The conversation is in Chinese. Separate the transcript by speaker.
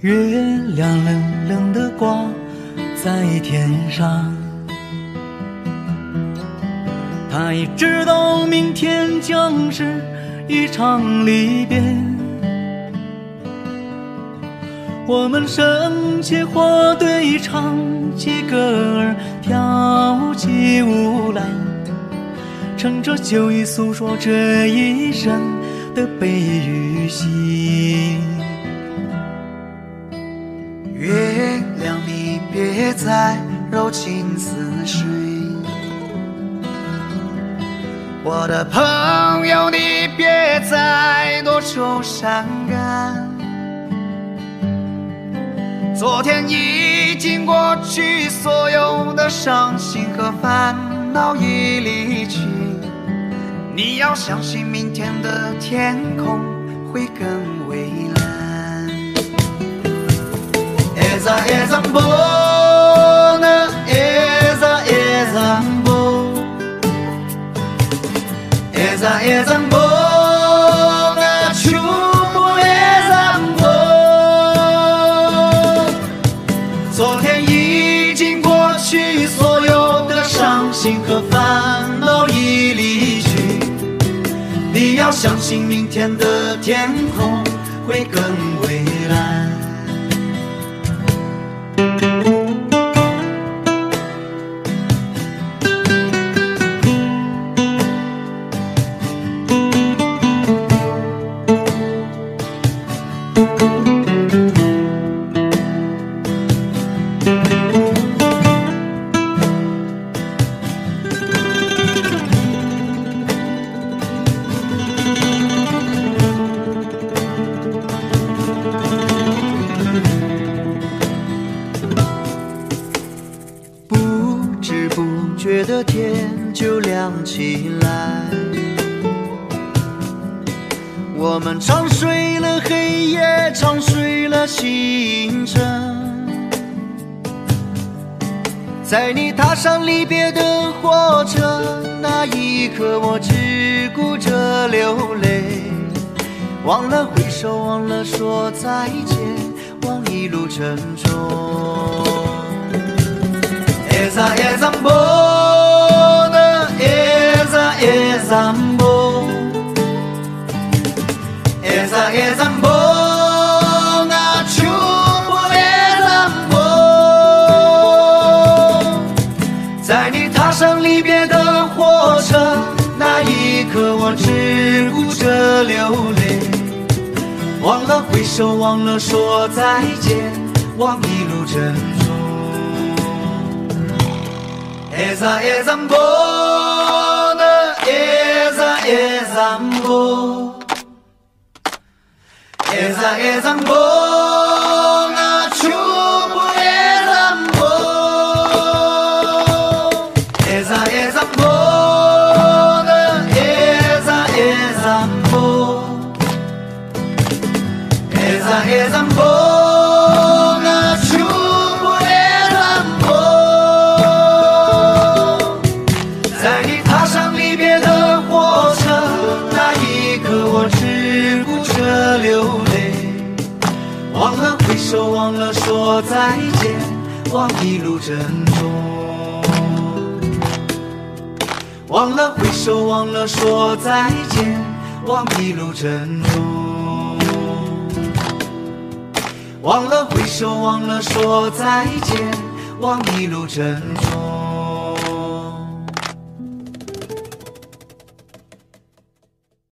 Speaker 1: 月亮冷冷的挂在天上”。他也知道明天将是一场离别，我们升起火堆，唱起歌儿，跳起舞来，乘着酒意诉说这一生的悲与喜。
Speaker 2: 月亮，你别再柔情似水。我的朋友，你别再多愁善感。昨天已经过去，所有的伤心和烦恼已离去。你要相信，明天的天空会更蔚蓝。Esa esa bona, chupo esa bona。昨天已经过去，所有的伤心和烦恼已离去。你要相信，明天的天空会更蔚蓝。不觉的天就亮起来，我们长睡了黑夜，长睡了星辰。在你踏上离别的火车那一刻，我只顾着流泪，忘了挥手，忘了说再见，忘一路珍重。忘了挥手，忘了说再见，忘一路珍重。Esa esa bona, esa esa bona, esa esa bona, chupo Eza ezango na chubu ezambo 忘了挥手，忘了说再见，忘一路珍重。忘了挥手，忘了说再见，忘一路珍重。忘了挥手，忘了说再见，忘一路珍重。